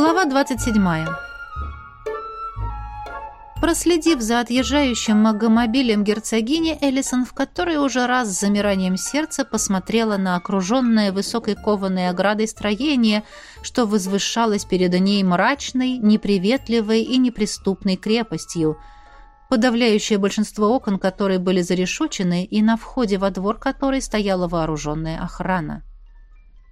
Глава 27. Проследив за отъезжающим магомобилем герцогини, Эллисон в которой уже раз с замиранием сердца посмотрела на окруженное высокой кованой оградой строение, что возвышалось перед ней мрачной, неприветливой и неприступной крепостью, подавляющее большинство окон которой были зарешочены и на входе во двор которой стояла вооруженная охрана.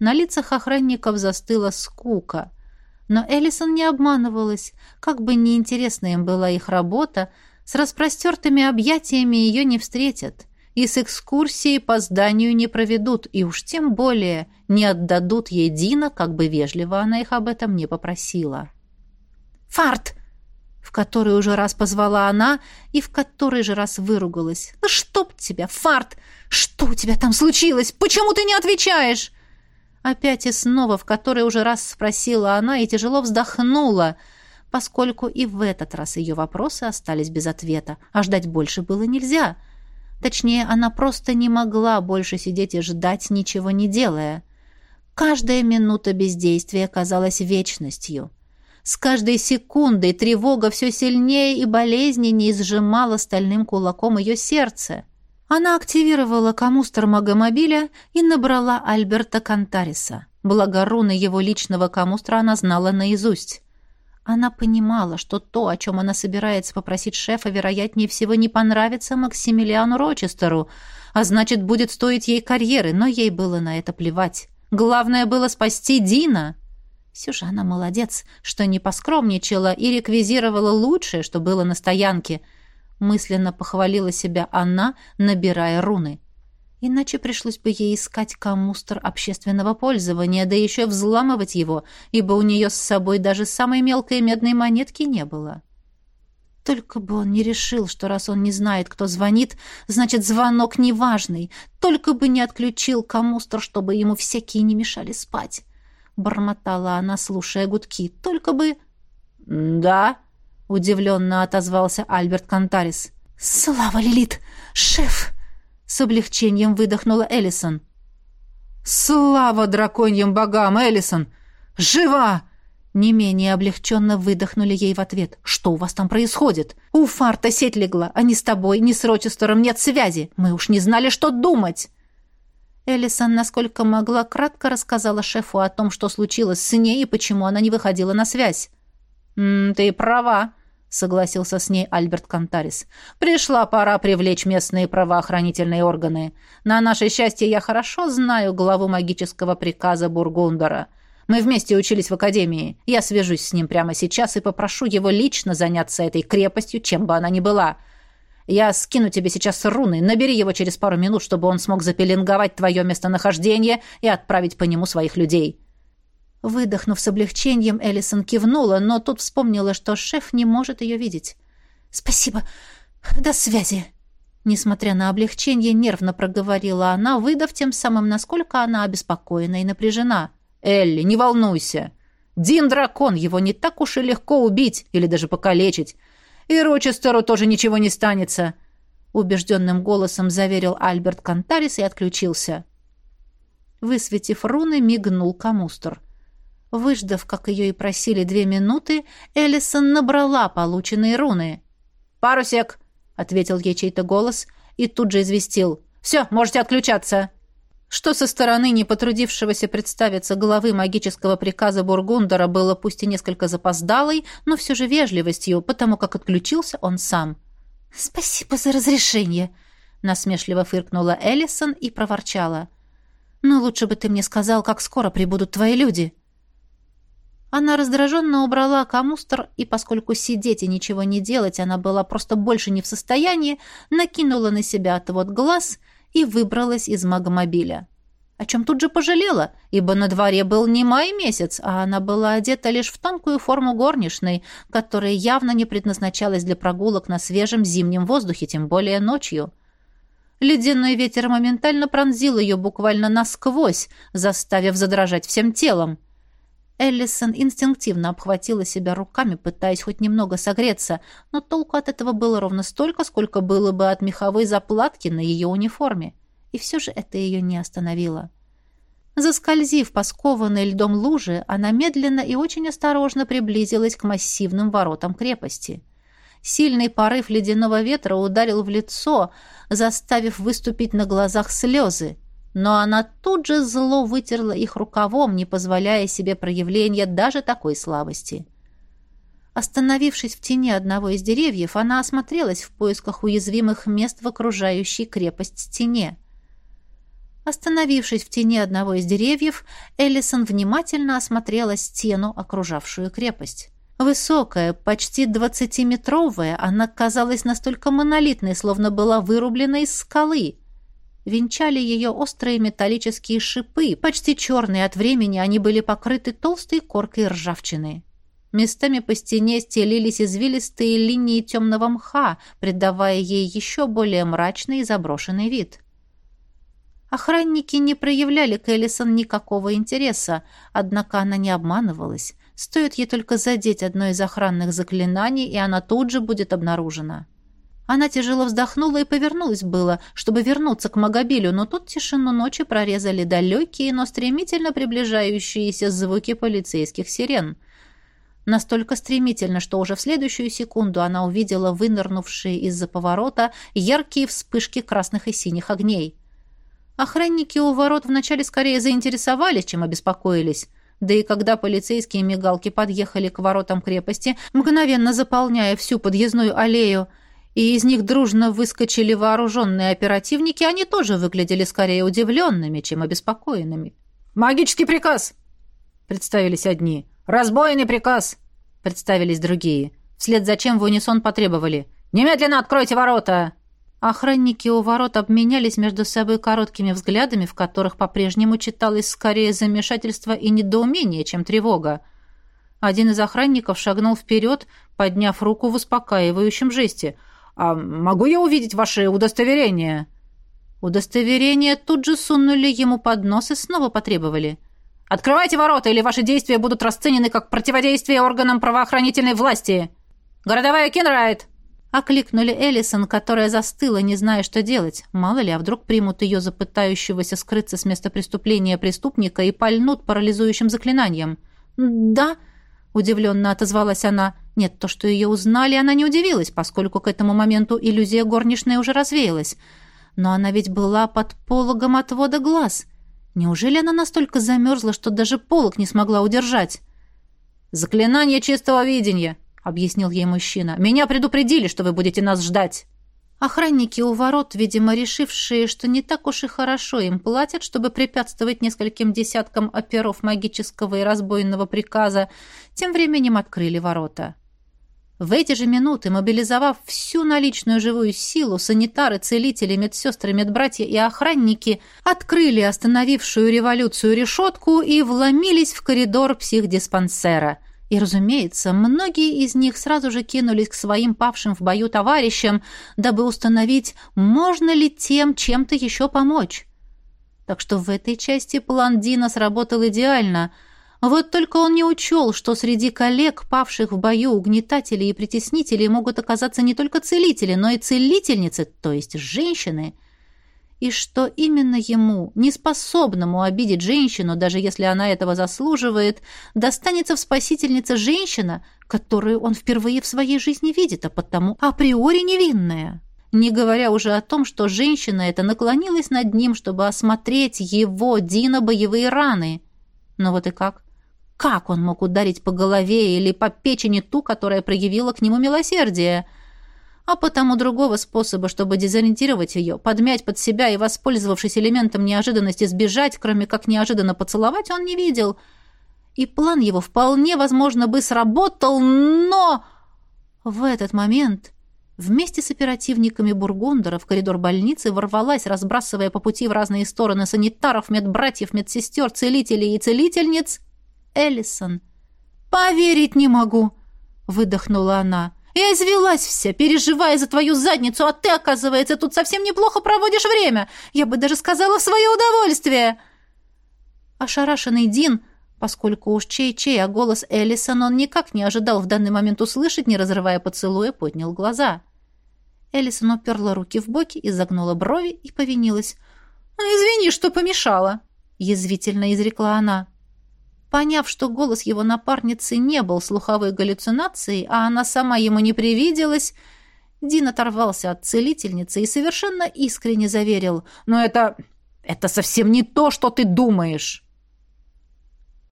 На лицах охранников застыла скука – но Эллисон не обманывалась. Как бы неинтересна им была их работа, с распростертыми объятиями ее не встретят. И с экскурсией по зданию не проведут, и уж тем более не отдадут ей Дина, как бы вежливо она их об этом не попросила. «Фарт!» в который уже раз позвала она и в который же раз выругалась. «Да чтоб тебя, Фарт! Что у тебя там случилось? Почему ты не отвечаешь?» Опять и снова, в который уже раз спросила она и тяжело вздохнула, поскольку и в этот раз ее вопросы остались без ответа, а ждать больше было нельзя. Точнее, она просто не могла больше сидеть и ждать, ничего не делая. Каждая минута бездействия казалась вечностью. С каждой секундой тревога все сильнее и болезненнее сжимала стальным кулаком ее сердце. Она активировала коммустер магомобиля и набрала Альберта Кантариса. Благо его личного коммустра она знала наизусть. Она понимала, что то, о чем она собирается попросить шефа, вероятнее всего не понравится Максимилиану Рочестеру, а значит, будет стоить ей карьеры, но ей было на это плевать. Главное было спасти Дина. Все молодец, что не поскромничала и реквизировала лучшее, что было на стоянке — мысленно похвалила себя она, набирая руны. Иначе пришлось бы ей искать коммустр общественного пользования, да еще взламывать его, ибо у нее с собой даже самой мелкой медной монетки не было. Только бы он не решил, что раз он не знает, кто звонит, значит, звонок неважный. Только бы не отключил коммустр, чтобы ему всякие не мешали спать. Бормотала она, слушая гудки. Только бы... «Да», удивленно отозвался Альберт Кантарис. «Слава, Лилит! Шеф!» С облегчением выдохнула Эллисон. «Слава драконьим богам, Эллисон! Жива!» Не менее облегченно выдохнули ей в ответ. «Что у вас там происходит? У Фарта сеть легла, а ни с тобой, ни с Рочестером нет связи. Мы уж не знали, что думать!» Эллисон, насколько могла, кратко рассказала шефу о том, что случилось с ней и почему она не выходила на связь. «М -м, «Ты права», согласился с ней Альберт Кантарис. Пришла пора привлечь местные правоохранительные органы. На наше счастье я хорошо знаю главу магического приказа Бургундера. Мы вместе учились в академии. Я свяжусь с ним прямо сейчас и попрошу его лично заняться этой крепостью, чем бы она ни была. Я скину тебе сейчас руны, набери его через пару минут, чтобы он смог запеленговать твое местонахождение и отправить по нему своих людей. Выдохнув с облегчением, Эллисон кивнула, но тут вспомнила, что шеф не может ее видеть. «Спасибо. До связи». Несмотря на облегчение, нервно проговорила она, выдав тем самым, насколько она обеспокоена и напряжена. «Элли, не волнуйся. Дин дракон, его не так уж и легко убить или даже покалечить. И Рочестеру тоже ничего не станется», — убежденным голосом заверил Альберт Кантарис и отключился. Высветив руны, мигнул камустр. Выждав, как ее и просили, две минуты, Эллисон набрала полученные руны. «Парусек!» — ответил ей чей-то голос и тут же известил. «Все, можете отключаться!» Что со стороны не потрудившегося представиться главы магического приказа Бургундера было пусть и несколько запоздалой, но все же вежливостью, потому как отключился он сам. «Спасибо за разрешение!» — насмешливо фыркнула Эллисон и проворчала. «Ну, лучше бы ты мне сказал, как скоро прибудут твои люди!» Она раздраженно убрала камустр, и поскольку сидеть и ничего не делать она была просто больше не в состоянии, накинула на себя отвод глаз и выбралась из магомобиля. О чем тут же пожалела, ибо на дворе был не май месяц, а она была одета лишь в тонкую форму горничной, которая явно не предназначалась для прогулок на свежем зимнем воздухе, тем более ночью. Ледяной ветер моментально пронзил ее буквально насквозь, заставив задрожать всем телом. Эллисон инстинктивно обхватила себя руками, пытаясь хоть немного согреться, но толку от этого было ровно столько, сколько было бы от меховой заплатки на ее униформе. И все же это ее не остановило. Заскользив по скованной льдом луже, она медленно и очень осторожно приблизилась к массивным воротам крепости. Сильный порыв ледяного ветра ударил в лицо, заставив выступить на глазах слезы, но она тут же зло вытерла их рукавом, не позволяя себе проявления даже такой слабости. Остановившись в тени одного из деревьев, она осмотрелась в поисках уязвимых мест в окружающей крепость стене. Остановившись в тени одного из деревьев, Эллисон внимательно осмотрела стену, окружавшую крепость. Высокая, почти двадцатиметровая, она казалась настолько монолитной, словно была вырублена из скалы. Венчали ее острые металлические шипы, почти черные от времени, они были покрыты толстой коркой ржавчины. Местами по стене стелились извилистые линии темного мха, придавая ей еще более мрачный и заброшенный вид. Охранники не проявляли к Эллисон никакого интереса, однако она не обманывалась. Стоит ей только задеть одно из охранных заклинаний, и она тут же будет обнаружена. Она тяжело вздохнула и повернулась было, чтобы вернуться к Магобилю, но тут тишину ночи прорезали далекие, но стремительно приближающиеся звуки полицейских сирен. Настолько стремительно, что уже в следующую секунду она увидела вынырнувшие из-за поворота яркие вспышки красных и синих огней. Охранники у ворот вначале скорее заинтересовались, чем обеспокоились. Да и когда полицейские мигалки подъехали к воротам крепости, мгновенно заполняя всю подъездную аллею, и из них дружно выскочили вооруженные оперативники, они тоже выглядели скорее удивленными, чем обеспокоенными. «Магический приказ!» — представились одни. «Разбойный приказ!» — представились другие. Вслед за чем в унисон потребовали. «Немедленно откройте ворота!» Охранники у ворот обменялись между собой короткими взглядами, в которых по-прежнему читалось скорее замешательство и недоумение, чем тревога. Один из охранников шагнул вперед, подняв руку в успокаивающем жесте. «А могу я увидеть ваше удостоверение?» Удостоверение тут же сунули ему под нос и снова потребовали. «Открывайте ворота, или ваши действия будут расценены как противодействие органам правоохранительной власти!» «Городовая Кенрайт!» Окликнули Эллисон, которая застыла, не зная, что делать. Мало ли, а вдруг примут ее за пытающегося скрыться с места преступления преступника и пальнут парализующим заклинанием. «Да», — удивленно отозвалась она. Нет, то, что ее узнали, она не удивилась, поскольку к этому моменту иллюзия горничной уже развеялась. Но она ведь была под пологом отвода глаз. Неужели она настолько замерзла, что даже полог не смогла удержать? «Заклинание чистого видения», — объяснил ей мужчина. «Меня предупредили, что вы будете нас ждать». Охранники у ворот, видимо, решившие, что не так уж и хорошо им платят, чтобы препятствовать нескольким десяткам оперов магического и разбойного приказа, тем временем открыли ворота. В эти же минуты, мобилизовав всю наличную живую силу, санитары, целители, медсестры, медбратья и охранники открыли остановившую революцию решетку и вломились в коридор психдиспансера – и, разумеется, многие из них сразу же кинулись к своим павшим в бою товарищам, дабы установить, можно ли тем чем-то еще помочь. Так что в этой части план Дина сработал идеально. Вот только он не учел, что среди коллег, павших в бою угнетателей и притеснителей, могут оказаться не только целители, но и целительницы, то есть женщины – и что именно ему, неспособному обидеть женщину, даже если она этого заслуживает, достанется в спасительнице женщина, которую он впервые в своей жизни видит, а потому априори невинная. Не говоря уже о том, что женщина эта наклонилась над ним, чтобы осмотреть его, Дина, боевые раны. Но вот и как? Как он мог ударить по голове или по печени ту, которая проявила к нему милосердие? — а потому другого способа, чтобы дезориентировать ее, подмять под себя и, воспользовавшись элементом неожиданности, сбежать, кроме как неожиданно поцеловать, он не видел. И план его вполне, возможно, бы сработал, но... В этот момент вместе с оперативниками Бургундера в коридор больницы ворвалась, разбрасывая по пути в разные стороны санитаров, медбратьев, медсестер, целителей и целительниц, Эллисон. «Поверить не могу!» — выдохнула она. Я извелась вся, переживая за твою задницу, а ты, оказывается, тут совсем неплохо проводишь время. Я бы даже сказала в свое удовольствие. Ошарашенный Дин, поскольку уж чей-чей, а голос Эллисон он никак не ожидал в данный момент услышать, не разрывая поцелуя, поднял глаза. Эллисон уперла руки в боки, изогнула брови и повинилась. «Ну, «Извини, что помешала». язвительно изрекла она. Поняв, что голос его напарницы не был слуховой галлюцинацией, а она сама ему не привиделась, Дин оторвался от целительницы и совершенно искренне заверил. «Но это... это совсем не то, что ты думаешь!»